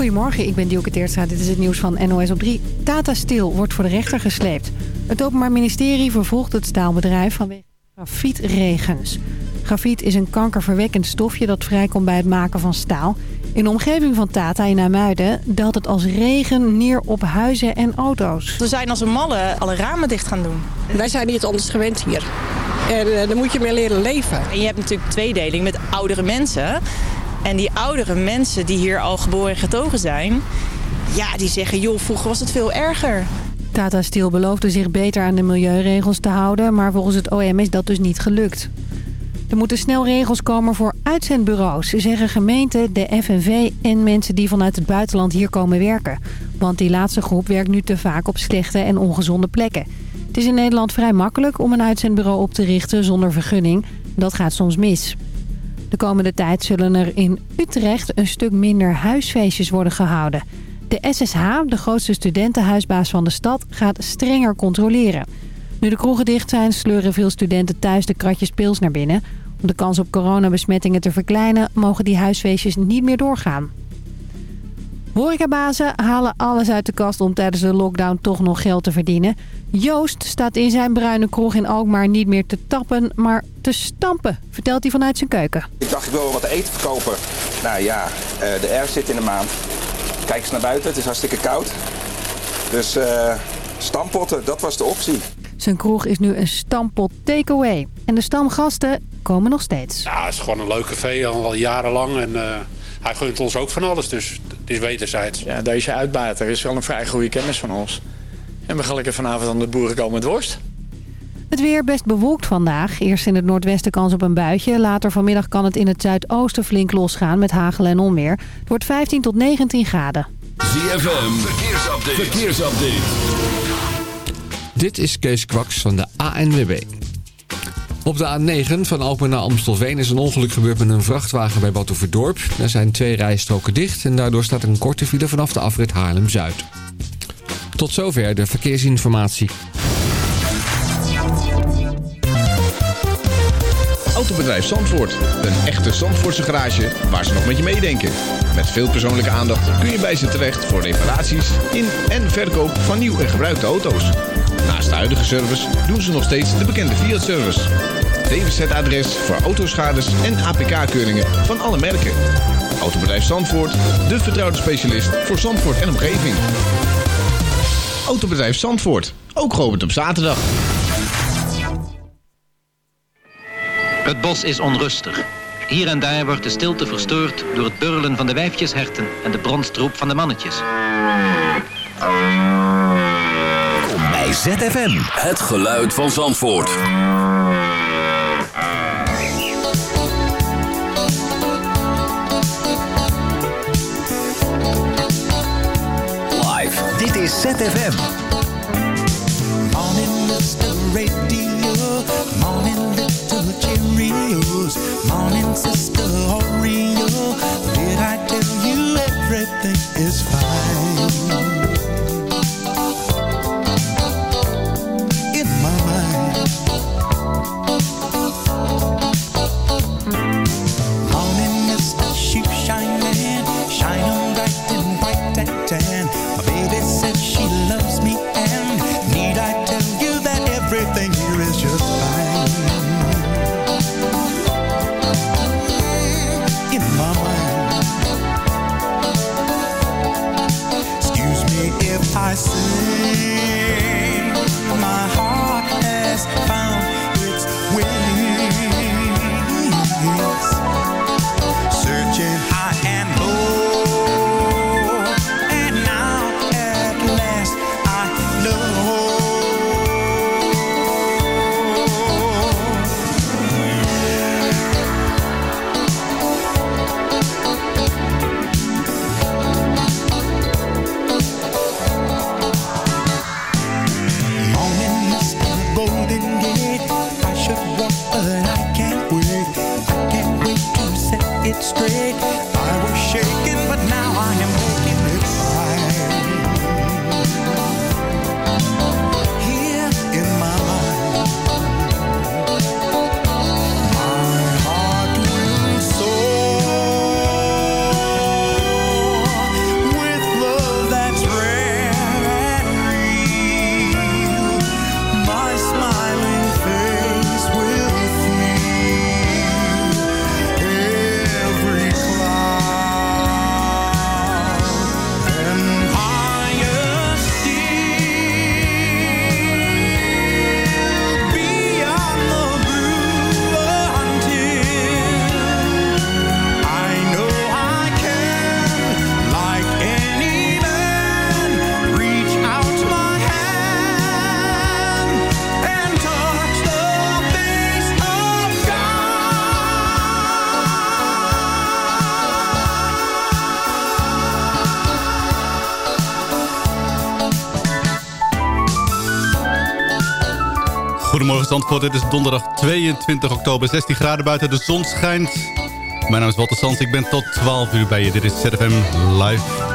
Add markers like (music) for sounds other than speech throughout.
Goedemorgen, ik ben Dielke Teertstra. Dit is het nieuws van NOS op 3. Tata Steel wordt voor de rechter gesleept. Het Openbaar Ministerie vervolgt het staalbedrijf vanwege grafietregens. Grafiet is een kankerverwekkend stofje dat vrijkomt bij het maken van staal. In de omgeving van Tata in Amuiden daalt het als regen neer op huizen en auto's. We zijn als een malle alle ramen dicht gaan doen. Wij zijn niet anders gewend hier. En uh, daar moet je mee leren leven. En je hebt natuurlijk tweedeling met oudere mensen. En die oudere mensen die hier al geboren en getogen zijn... ja, die zeggen, joh, vroeger was het veel erger. Tata Steel beloofde zich beter aan de milieuregels te houden... maar volgens het OM is dat dus niet gelukt. Er moeten snel regels komen voor uitzendbureaus, zeggen gemeenten, de FNV en mensen die vanuit het buitenland hier komen werken. Want die laatste groep werkt nu te vaak op slechte en ongezonde plekken. Het is in Nederland vrij makkelijk om een uitzendbureau op te richten zonder vergunning. Dat gaat soms mis. De komende tijd zullen er in Utrecht een stuk minder huisfeestjes worden gehouden. De SSH, de grootste studentenhuisbaas van de stad, gaat strenger controleren. Nu de kroegen dicht zijn, sleuren veel studenten thuis de kratjes pils naar binnen. Om de kans op coronabesmettingen te verkleinen, mogen die huisfeestjes niet meer doorgaan. Horecabazen halen alles uit de kast om tijdens de lockdown toch nog geld te verdienen. Joost staat in zijn bruine kroeg in Alkmaar niet meer te tappen, maar te stampen, vertelt hij vanuit zijn keuken. Ik dacht ik wil wat eten verkopen. Nou ja, de R zit in de maand. Kijk eens naar buiten, het is hartstikke koud. Dus uh, stampotten, dat was de optie. Zijn kroeg is nu een stampot takeaway. En de stamgasten komen nog steeds. Ja, het is gewoon een leuk café, al jarenlang. En uh, hij gunt ons ook van alles, dus het is wederzijds. Ja, deze uitbater is wel een vrij goede kennis van ons. En we gaan lekker vanavond aan de boeren komen met worst. Het weer best bewolkt vandaag. Eerst in het noordwesten kans op een buitje. Later vanmiddag kan het in het zuidoosten flink losgaan met hagel en onweer. Het wordt 15 tot 19 graden. ZFM, verkeersupdate. verkeersupdate. Dit is Kees Kwaks van de ANWB. Op de A9 van Alkmaar naar Amstelveen is een ongeluk gebeurd met een vrachtwagen bij Batuverdorp. Er zijn twee rijstroken dicht en daardoor staat een korte file vanaf de afrit Haarlem-Zuid. Tot zover de verkeersinformatie. Autobedrijf Zandvoort. Een echte Zandvoortse garage waar ze nog met je meedenken. Met veel persoonlijke aandacht kun je bij ze terecht voor reparaties in en verkoop van nieuw en gebruikte auto's. Naast de huidige service doen ze nog steeds de bekende Fiat-service. DWZ-adres voor autoschades en APK-keuringen van alle merken. Autobedrijf Zandvoort, de vertrouwde specialist voor Zandvoort en omgeving. Autobedrijf Zandvoort, ook geopend op zaterdag. Het bos is onrustig. Hier en daar wordt de stilte verstoord door het burlen van de wijfjesherten en de bronstroep van de mannetjes. Bij ZFM. Het geluid van Zandvoort. Live. Dit is ZFM. Morning Mr. Radio. Morning little Cheerios. Morning Sister Oreo. Did I tell you everything is fine? Dit is donderdag 22 oktober, 16 graden buiten, de zon schijnt. Mijn naam is Walter Sans, ik ben tot 12 uur bij je. Dit is ZFM Live.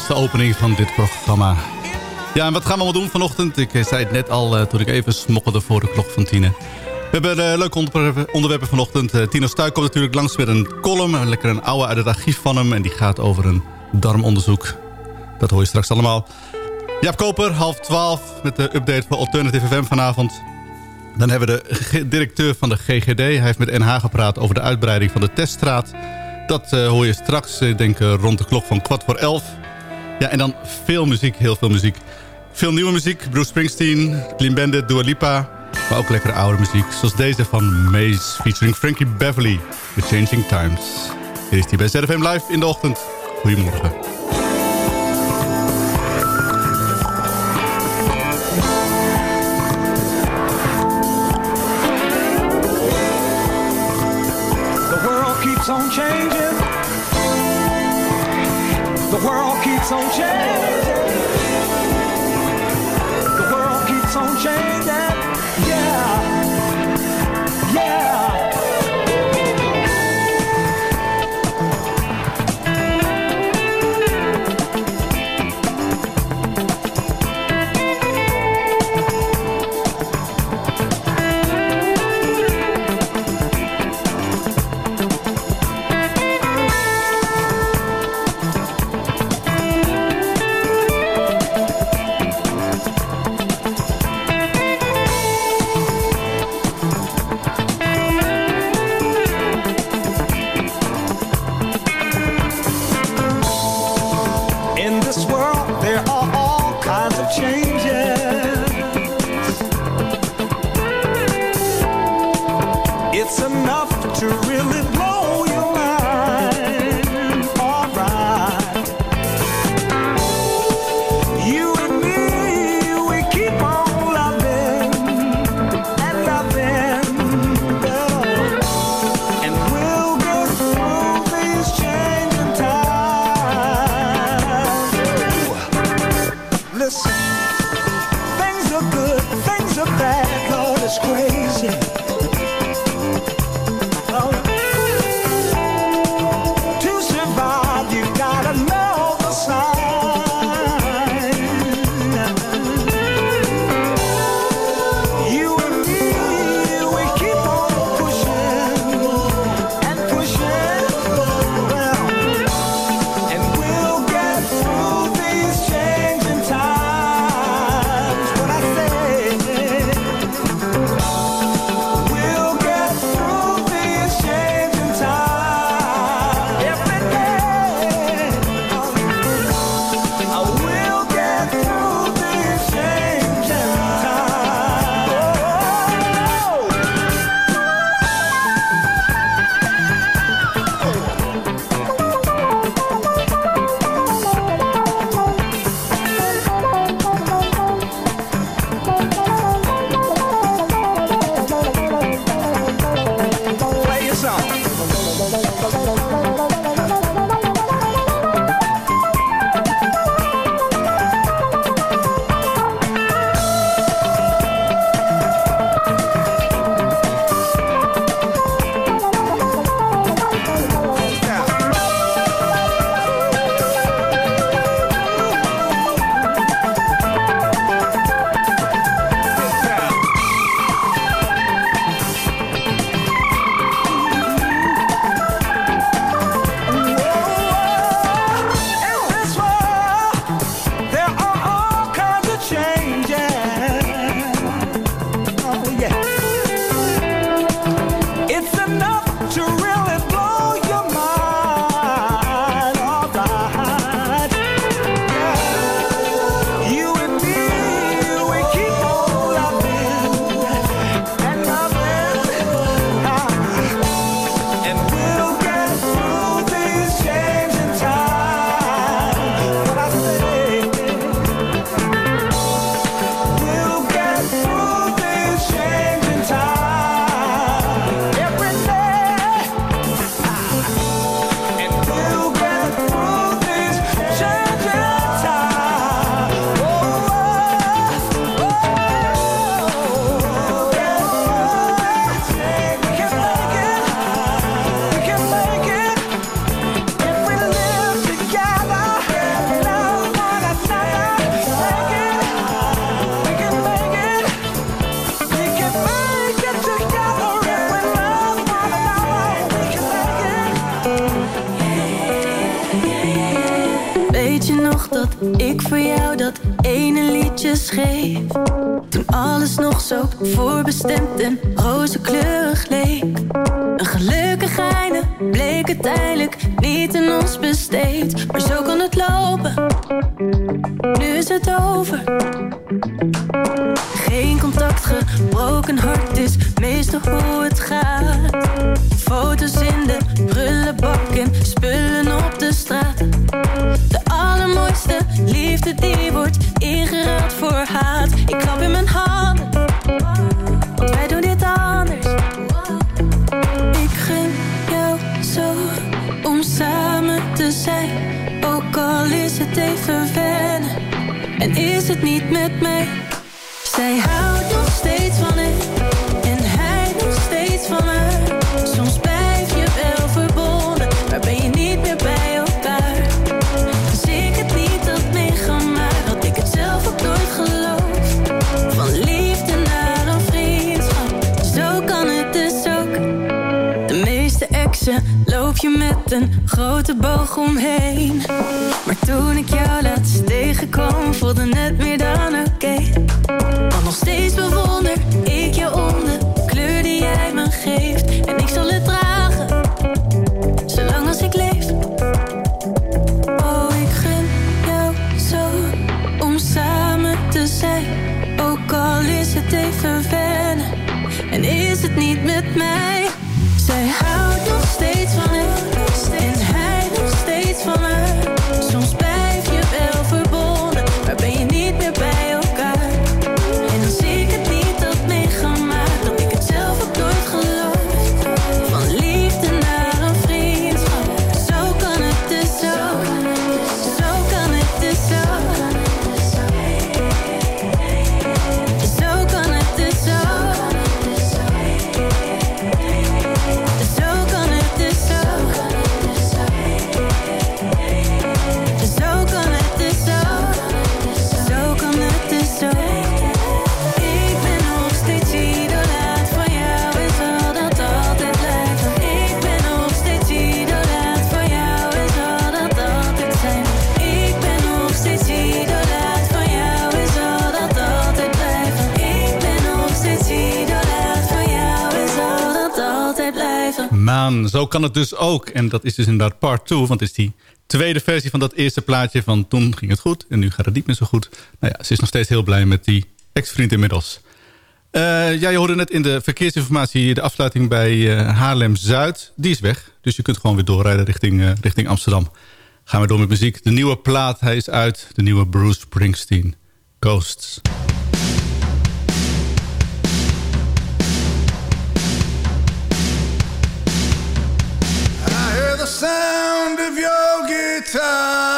Was de opening van dit programma. Ja, en wat gaan we allemaal doen vanochtend? Ik eh, zei het net al eh, toen ik even smokkelde voor de klok van tienen. We hebben uh, leuke onderwerpen, onderwerpen vanochtend. Tino Stuik komt natuurlijk langs met een column. Lekker een oude uit het archief van hem. En die gaat over een darmonderzoek. Dat hoor je straks allemaal. Jaap Koper, half twaalf. Met de update van Alternative FM vanavond. Dan hebben we de directeur van de GGD. Hij heeft met NH gepraat over de uitbreiding van de teststraat. Dat hoor je straks, ik denk rond de klok van kwart voor elf. Ja, en dan veel muziek, heel veel muziek. Veel nieuwe muziek, Bruce Springsteen, Clean Bandit, Dua Lipa. Maar ook lekkere oude muziek, zoals deze van Maze featuring Frankie Beverly. The Changing Times. Hier is hij bij ZFM Live in de ochtend. Goedemorgen. On changing. The world keeps on changing. The world keeps on changing. disgrace. Voorbestemd en rozenkleurig leek. Een gelukkig einde bleek uiteindelijk niet in ons besteed. Maar zo kan het lopen, nu is het over. Geen contact, gebroken hart is meestal hoe het gaat. Ook al is het even wennen en is het niet met mij. Zij houdt nog steeds van hem en hij nog steeds van haar. Een grote boog omheen. Maar toen ik jou laatst tegenkwam, voelde het meer dan oké. Want nog steeds bewonder ik je om Maan, zo kan het dus ook. En dat is dus inderdaad part 2, want het is die tweede versie van dat eerste plaatje van toen ging het goed en nu gaat het niet meer zo goed. Nou ja, ze is nog steeds heel blij met die ex-vriend inmiddels. Eh ja, je hoorde net in de verkeersinformatie de afsluiting bij eh, Haarlem-Zuid. Die is weg, dus je kunt gewoon weer doorrijden richting, eh, richting Amsterdam. Gaan we door met muziek. De nieuwe plaat, hij is uit. De nieuwe Bruce Springsteen, Ghosts. Sound of your guitar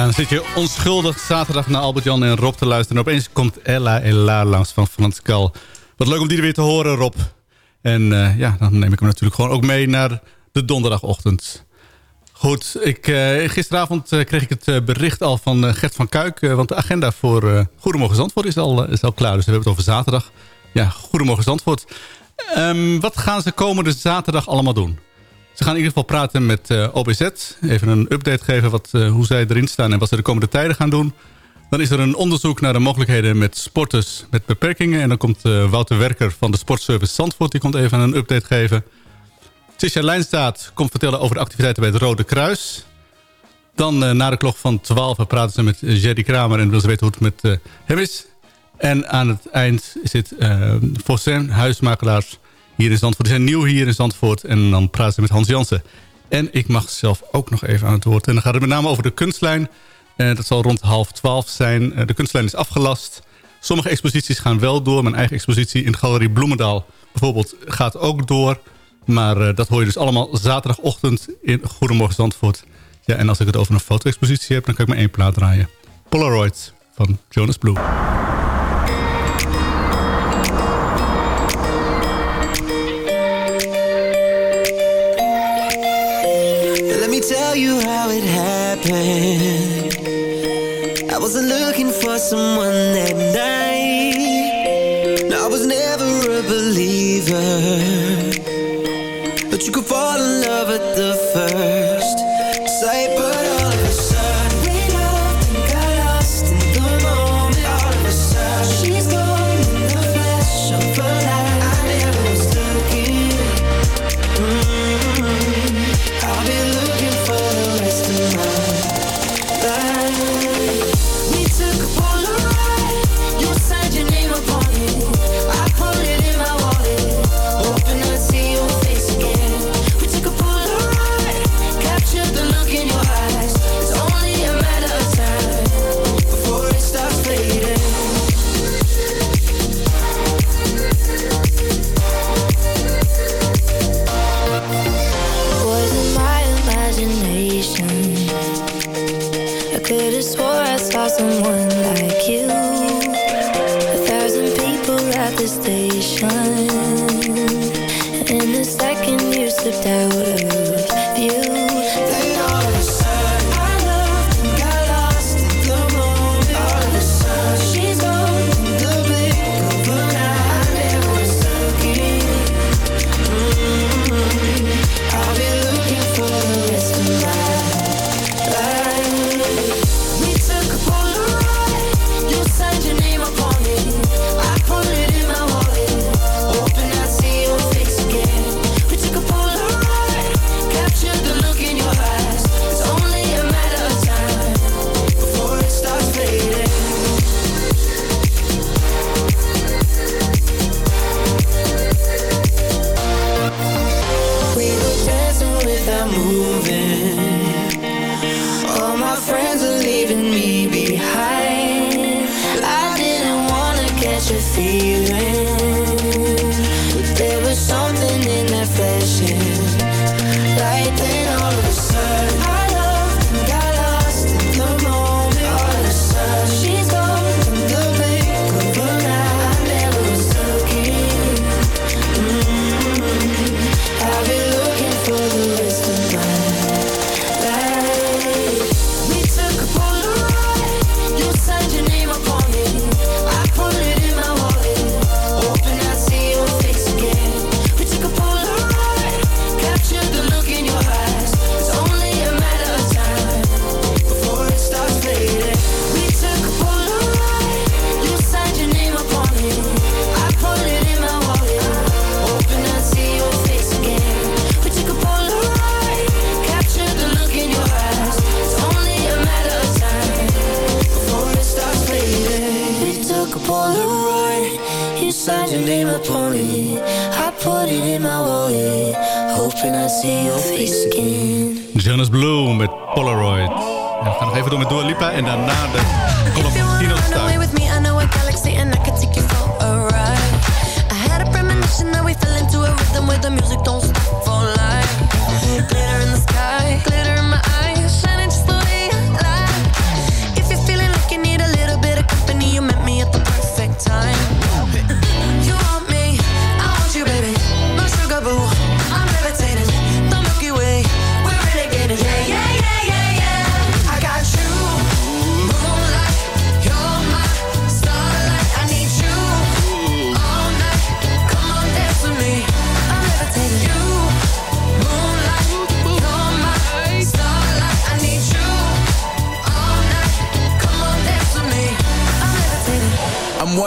Dan zit je onschuldig zaterdag naar Albert-Jan en Rob te luisteren. En opeens komt Ella Ella langs van Frans Kal. Wat leuk om die er weer te horen, Rob. En eh, ja, dan neem ik hem natuurlijk gewoon ook mee naar de donderdagochtend. Goed, ik, eh, gisteravond eh, kreeg ik het bericht al van Gert van Kuik. want de agenda voor Goedemorgen Zandvoort is al, is al klaar. Dus we hebben het over zaterdag. Ja, Goedemorgen Zandvoort. Ehm, wat gaan ze komende zaterdag allemaal doen? Ze gaan in ieder geval praten met eh, OBZ. Even een update geven wat, eh, hoe zij erin staan en wat ze de komende tijden gaan doen. Dan is er een onderzoek naar de mogelijkheden met sporters met beperkingen. En dan komt eh, Wouter Werker van de Sportservice Zandvoort. Die komt even een update geven. Tisha Lijnstaat komt vertellen over de activiteiten bij het Rode Kruis. Dan na de klok van 12 praten ze met Jerry Kramer en wil ze weten hoe het met hem is. En aan het eind zit uh, huismakelaars hier in Zandvoort. Die zijn nieuw hier in Zandvoort en dan praten ze met Hans Jansen. En ik mag zelf ook nog even aan het woord. En dan gaat het met name over de kunstlijn. Eh, dat zal rond half twaalf zijn. Eh, de kunstlijn is afgelast. Sommige exposities gaan wel door. Mijn eigen expositie in de Galerie Bloemendaal bijvoorbeeld gaat ook door. Maar eh, dat hoor je dus allemaal zaterdagochtend in Goedemorgen Zandvoort. Ja, en als ik het over een foto-expositie heb, dan kan ik maar één plaat draaien. Polaroid van Jonas Blue. Tell you how it happened. I wasn't looking for someone that night. Hoping I'd see your face again. Jonas Blue met Polaroid. En we gaan nog even door met Dua Lipa en daarna de column van Tino Run away Stuy. with me, I know a galaxy and I could take you for a ride. I had a premonition that we fell into a rhythm where the music don't stop for life.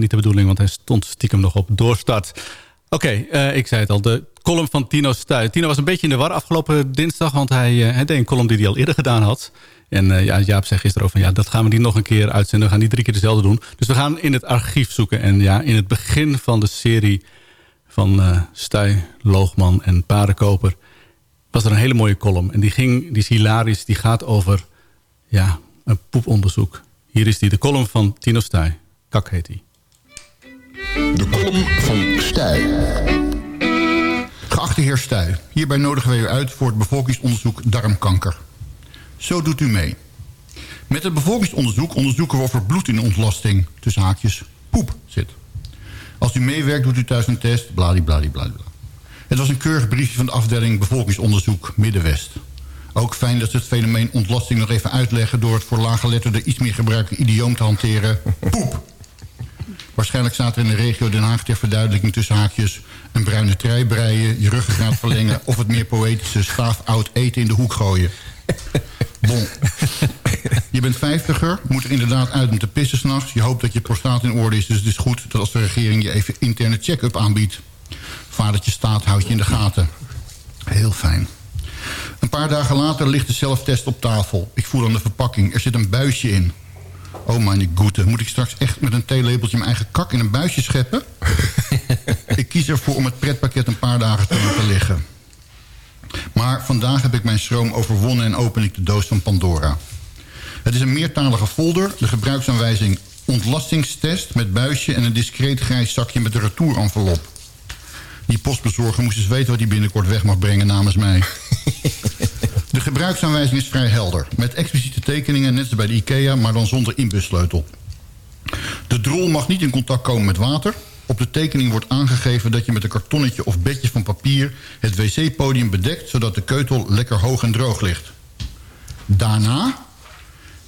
Niet de bedoeling, want hij stond stiekem nog op doorstart. Oké, eh, ik zei het al, de column van Tino Stuy. Tino was een beetje in de war afgelopen dinsdag... want hij, hij deed een column die hij al eerder gedaan had. En eh, ja, Jaap zei gisteren ook van... ja, dat gaan we niet nog een keer uitzenden. We gaan niet drie keer dezelfde doen. Dus we gaan in het archief zoeken. En ja, in het begin van de serie van eh Stuy, Loogman en Paardenkoper... was er een hele mooie column. En die, ging, die is hilarisch. Die gaat over ja, een poeponderzoek. Hier is die, de column van Tino Stuy. Kak heet hij. De column van Stuy. Geachte heer Stuy, hierbij nodigen wij u uit voor het bevolkingsonderzoek darmkanker. Zo doet u mee. Met het bevolkingsonderzoek onderzoeken we of er bloed in de ontlasting, tussen haakjes, poep zit. Als u meewerkt, doet u thuis een test, bladibladibla. Het was een keurig briefje van de afdeling bevolkingsonderzoek Middenwest. Ook fijn dat ze het fenomeen ontlasting nog even uitleggen... door het voor laaggeletterde iets meer gebruikte idioom te hanteren. Poep! Waarschijnlijk staat er in de regio Den Haag ter verduidelijking tussen haakjes... een bruine trui breien, je ruggengraat verlengen... of het meer poëtische staaf oud eten in de hoek gooien. Bon. Je bent vijftiger, moet er inderdaad uit om te pissen s'nachts. Je hoopt dat je prostaat in orde is, dus het is goed... dat als de regering je even interne check-up aanbiedt. Vadertje staat houdt je in de gaten. Heel fijn. Een paar dagen later ligt de zelftest op tafel. Ik voel aan de verpakking. Er zit een buisje in. Oh mijn goede, moet ik straks echt met een theelepeltje mijn eigen kak in een buisje scheppen? (laughs) ik kies ervoor om het pretpakket een paar dagen te laten liggen. Maar vandaag heb ik mijn schroom overwonnen en open ik de doos van Pandora. Het is een meertalige folder, de gebruiksaanwijzing ontlastingstest met buisje en een discreet grijs zakje met een retourenvelop. Die postbezorger moest eens weten wat hij binnenkort weg mag brengen namens mij. (laughs) De gebruiksaanwijzing is vrij helder. Met expliciete tekeningen, net als bij de IKEA, maar dan zonder inbussleutel. De drol mag niet in contact komen met water. Op de tekening wordt aangegeven dat je met een kartonnetje of bedje van papier... het wc-podium bedekt, zodat de keutel lekker hoog en droog ligt. Daarna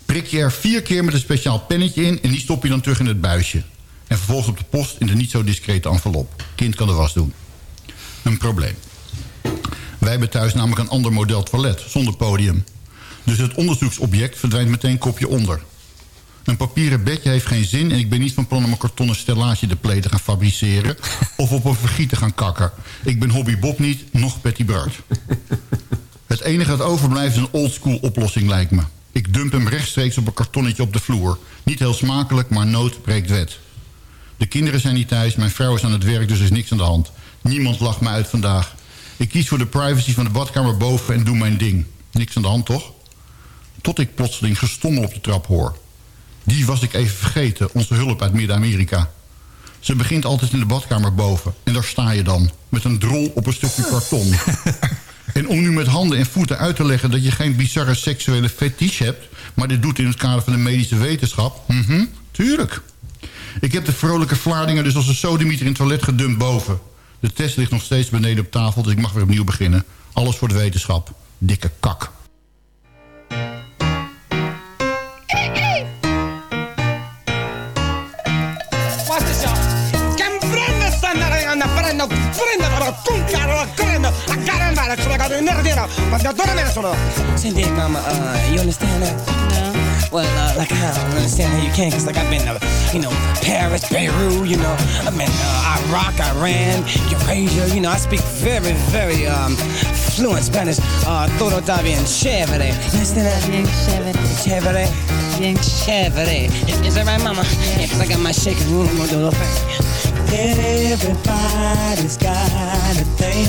prik je er vier keer met een speciaal pennetje in... en die stop je dan terug in het buisje. En vervolgens op de post in de niet zo discrete envelop. Kind kan de was doen. Een probleem. Wij hebben thuis namelijk een ander model toilet, zonder podium. Dus het onderzoeksobject verdwijnt meteen kopje onder. Een papieren bedje heeft geen zin... en ik ben niet van plan om een kartonnen stellage de play te gaan fabriceren... of op een vergiet te gaan kakken. Ik ben Hobby Bob niet, nog Betty Bart. Het enige dat overblijft is een oldschool oplossing, lijkt me. Ik dump hem rechtstreeks op een kartonnetje op de vloer. Niet heel smakelijk, maar nood breekt wet. De kinderen zijn niet thuis, mijn vrouw is aan het werk, dus er is niks aan de hand. Niemand lacht me uit vandaag. Ik kies voor de privacy van de badkamer boven en doe mijn ding. Niks aan de hand, toch? Tot ik plotseling gestommel op de trap hoor. Die was ik even vergeten, onze hulp uit Midden-Amerika. Ze begint altijd in de badkamer boven. En daar sta je dan, met een drol op een stukje (laughs) karton. en om nu met handen en voeten uit te leggen... dat je geen bizarre seksuele fetiche hebt... maar dit doet in het kader van de medische wetenschap... Mhm, tuurlijk. Ik heb de vrolijke Vlaardingen dus als een sodemieter in het toilet gedumpt boven. De test ligt nog steeds beneden op tafel, dus ik mag weer opnieuw beginnen. Alles voor de wetenschap. Dikke kak. Watch this, y'all. Can prende stannare a prendo, prendo, tuncaro la prendo, a caramba, ce la cado in nerdino, ma da dove me ne sono? Cindy, mama, uh, you understand that? No. Well, uh, like, I don't understand how you can, cause like I've been, uh, you know, Paris, Beirut, you know, I've been, uh, Iraq, Iran, Eurasia, you know, I speak very, very, um, fluent Spanish, uh, todo está bien chévere. You understand that? Bien chévere. Chévere. Bien chévere. Is, is that right, mama? Yeah, cause I got my shaking room, I'm gonna do a little thing. Everybody's got a thing,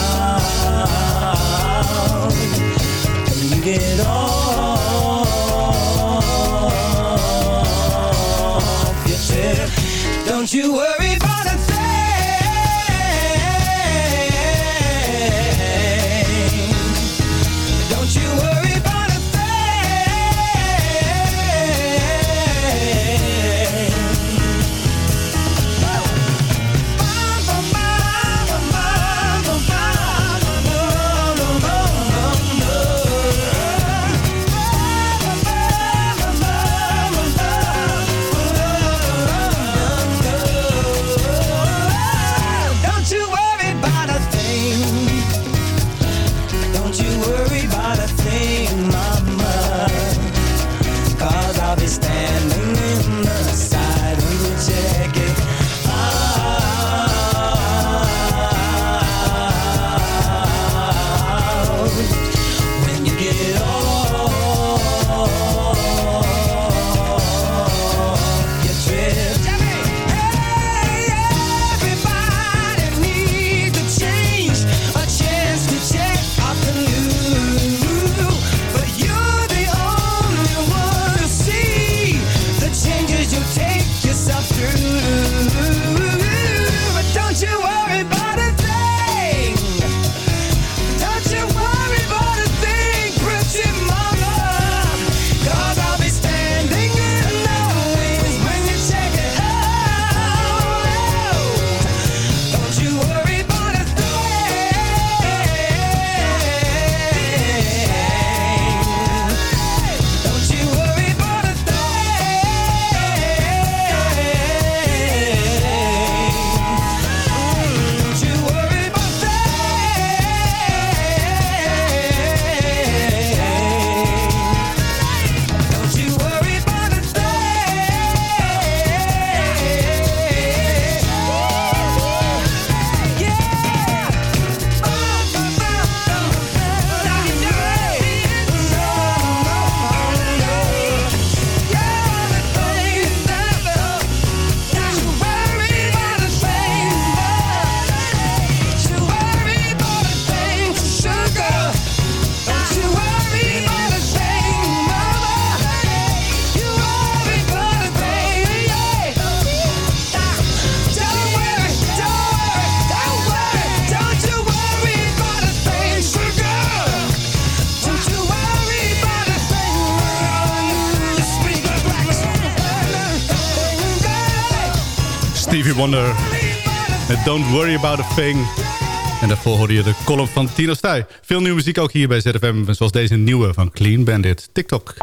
When you get off your chair, don't you worry Stevie Wonder. Met Don't Worry About A Thing. En daarvoor hoorde je de column van Tino Stuy. Veel nieuwe muziek ook hier bij ZFM. Zoals deze nieuwe van Clean Bandit. TikTok.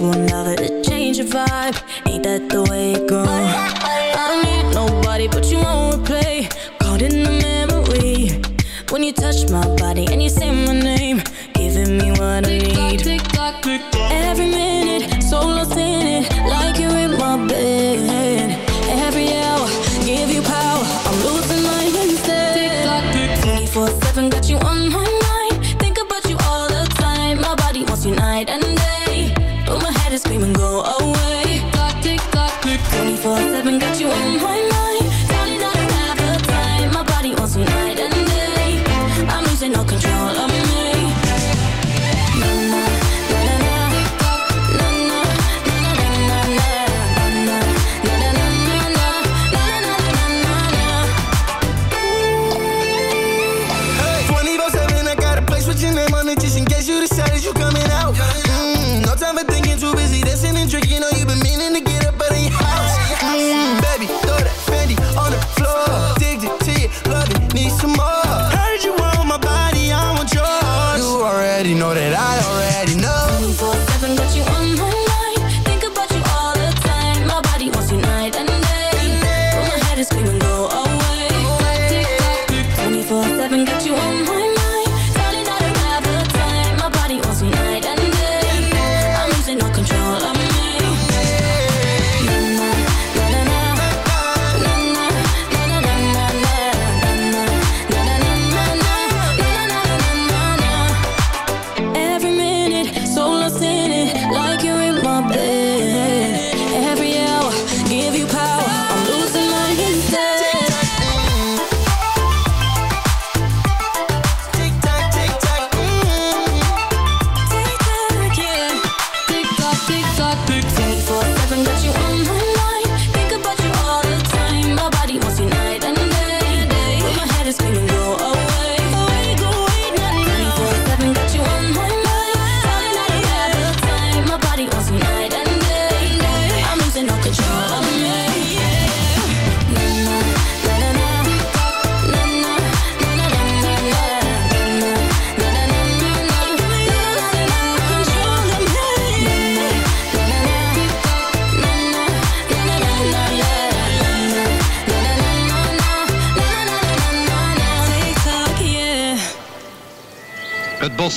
One lover to change your vibe Ain't that the way it goes say my name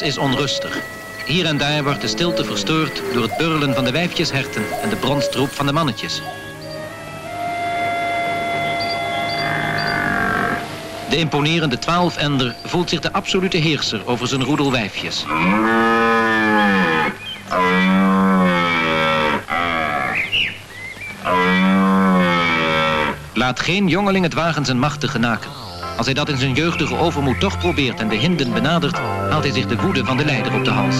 Is onrustig. Hier en daar wordt de stilte verstoord door het burlen van de wijfjesherten en de bronstroep van de mannetjes. De imponerende twaalfender voelt zich de absolute heerser over zijn roedel wijfjes. Laat geen jongeling het wagen zijn macht te genaken. Als hij dat in zijn jeugdige overmoed toch probeert en de hinden benadert, haalt hij zich de woede van de leider op de hals.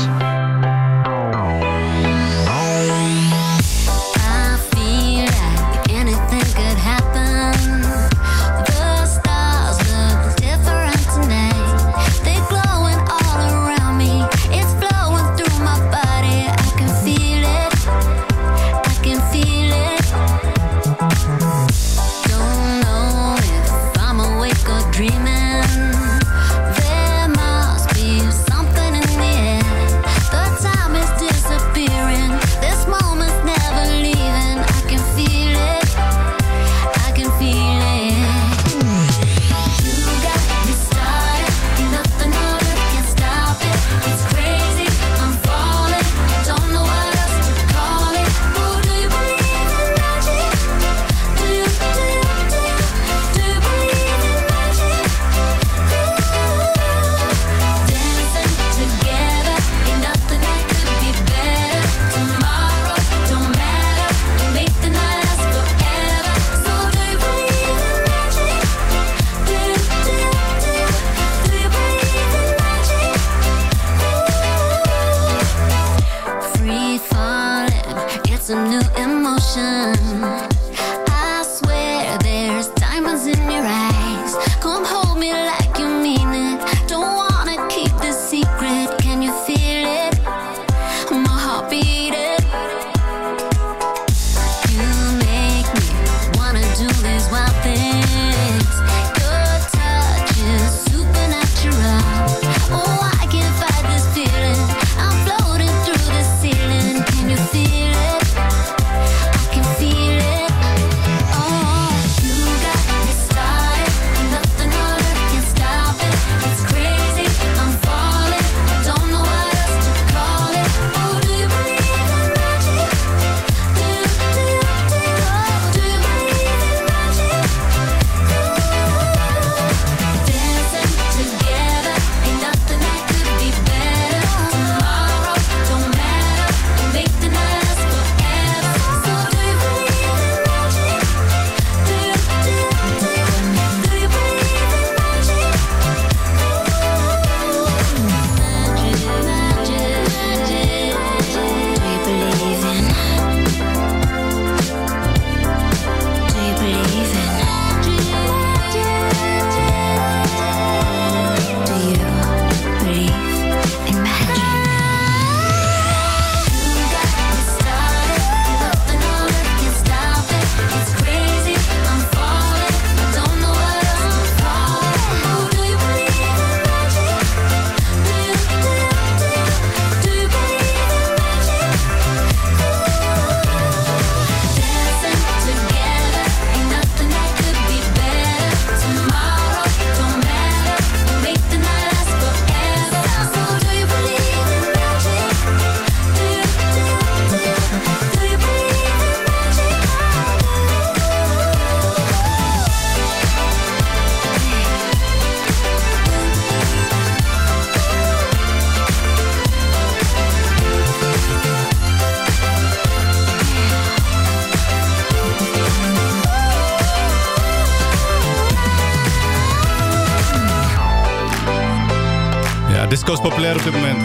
Disco is populair op dit moment.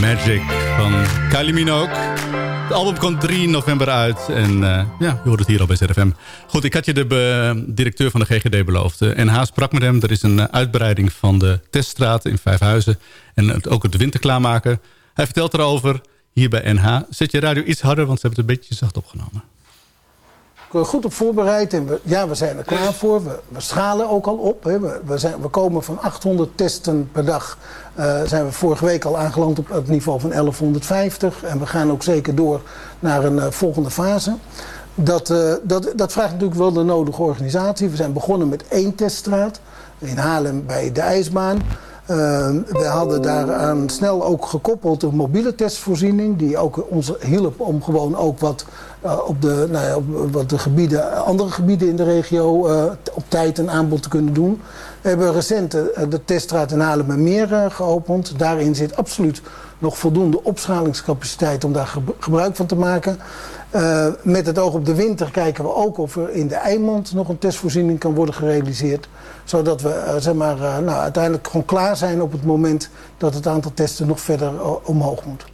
Magic van Kylie Minogue. Het album komt 3 november uit. En eh, ja, je hoort het hier al bij ZFM. Goed, ik had je de be- directeur van de GGD beloofd. NH sprak met hem. Er is een eh, uitbreiding van de teststraat in Vijfhuizen. En het- ook het winter klaarmaken. Hij vertelt erover hier bij NH. Zet je radio iets harder, want ze hebben het een beetje zacht opgenomen. Ben goed op voorbereid en we, ja, we zijn er klaar voor. We, we schalen ook al op. Hè. We, we, zijn, we komen van 800 testen per dag. eh, zijn we vorige week al aangeland op het niveau van 1150. En we gaan ook zeker door naar een eh, volgende fase. Dat, eh, dat, dat vraagt natuurlijk wel de nodige organisatie. We zijn begonnen met één teststraat. In Haarlem bij de ijsbaan. Uh, we hadden daaraan snel ook gekoppeld een mobiele testvoorziening... die ook ons hielp om gewoon ook wat uh, op, de, nou ja, op wat de gebieden, andere gebieden in de regio... Uh, op tijd een aanbod te kunnen doen. We hebben recent de teststraat in Haarlemmermeer geopend. Daarin zit absoluut nog voldoende opschalingscapaciteit om daar gebruik van te maken. Uh, met het oog op de winter kijken we ook of er in de Eimond nog een testvoorziening kan worden gerealiseerd. Zodat we uh, zeg maar, uh, nou, uiteindelijk gewoon klaar zijn op het moment dat het aantal testen nog verder omhoog moet.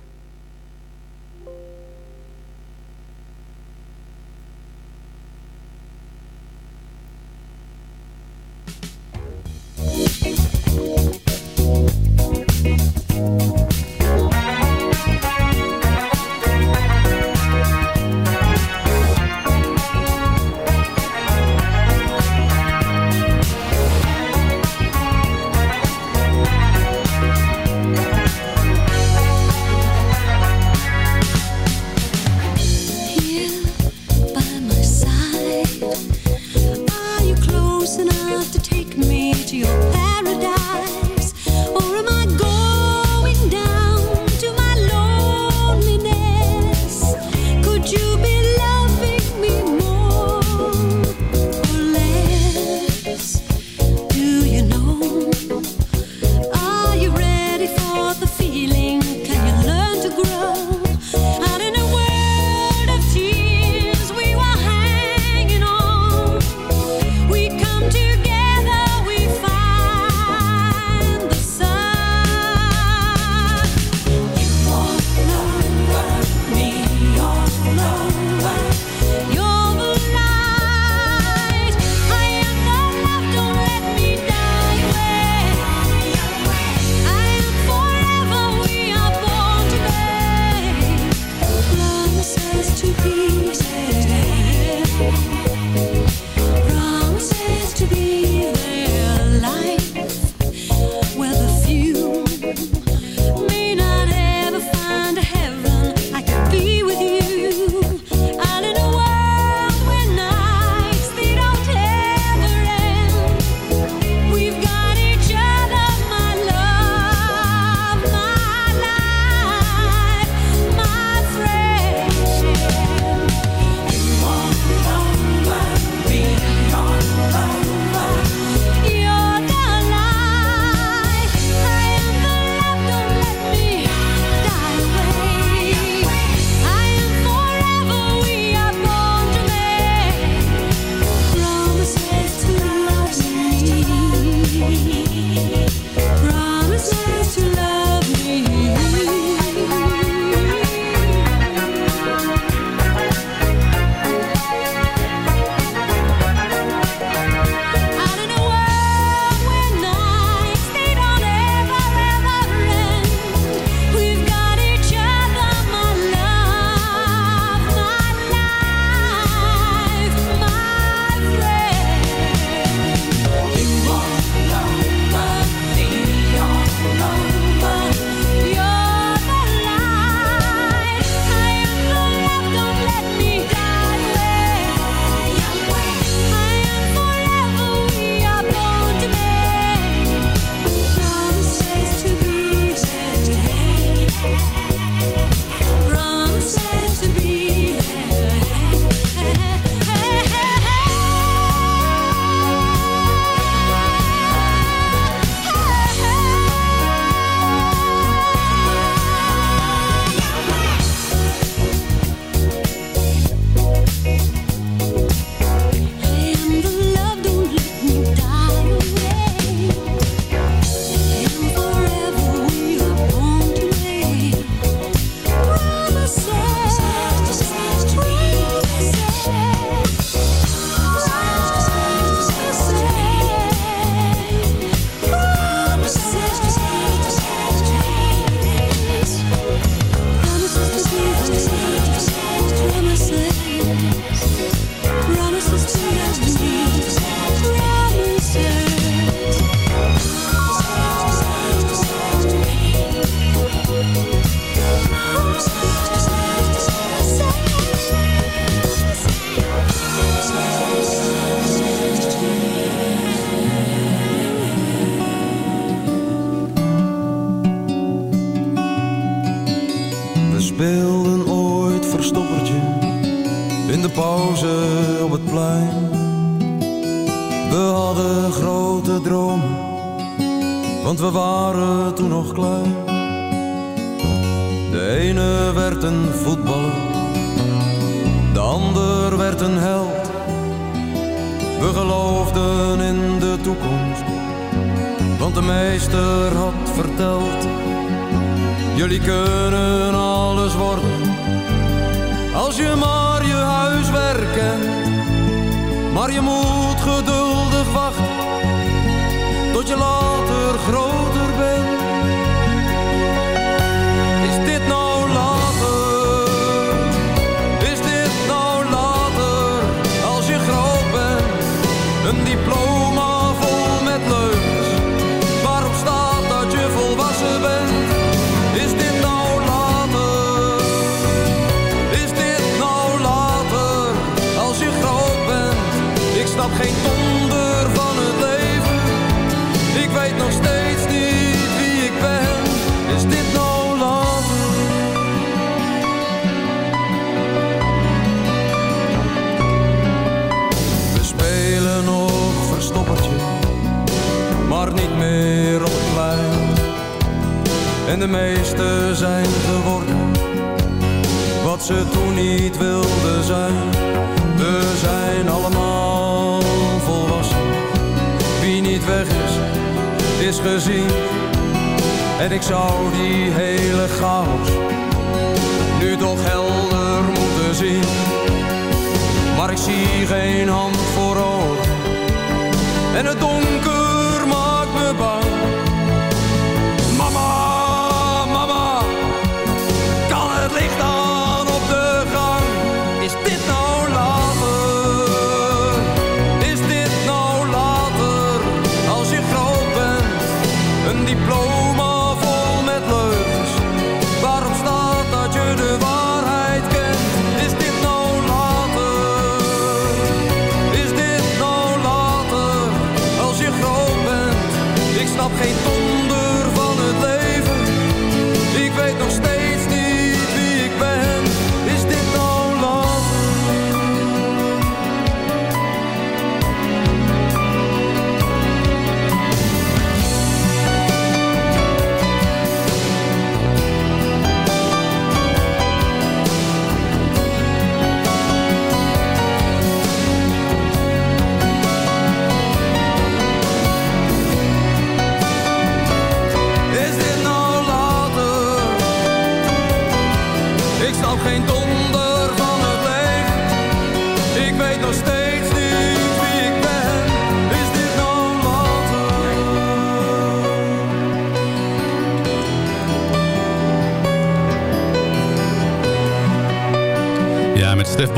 Voetballer, de ander werd een held. We geloofden in de toekomst, want de meester had verteld. Jullie kunnen alles worden, als je maar je huiswerk kent. Maar je moet geduldig wachten, tot je later groter En de meesten zijn geworden wat ze toen niet wilden zijn. We zijn allemaal volwassen. Wie niet weg is, is gezien. En ik zou die hele chaos nu toch helder moeten zien. Maar ik zie geen hand voor ogen. En het donker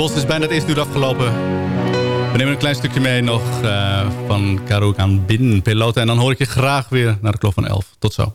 Bos is bijna het eerste uur afgelopen. We nemen een klein stukje mee nog eh, van Karaoke aan Bin Pelota. En dan hoor ik je graag weer naar de klok van 11. Tot zo.